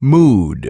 mood.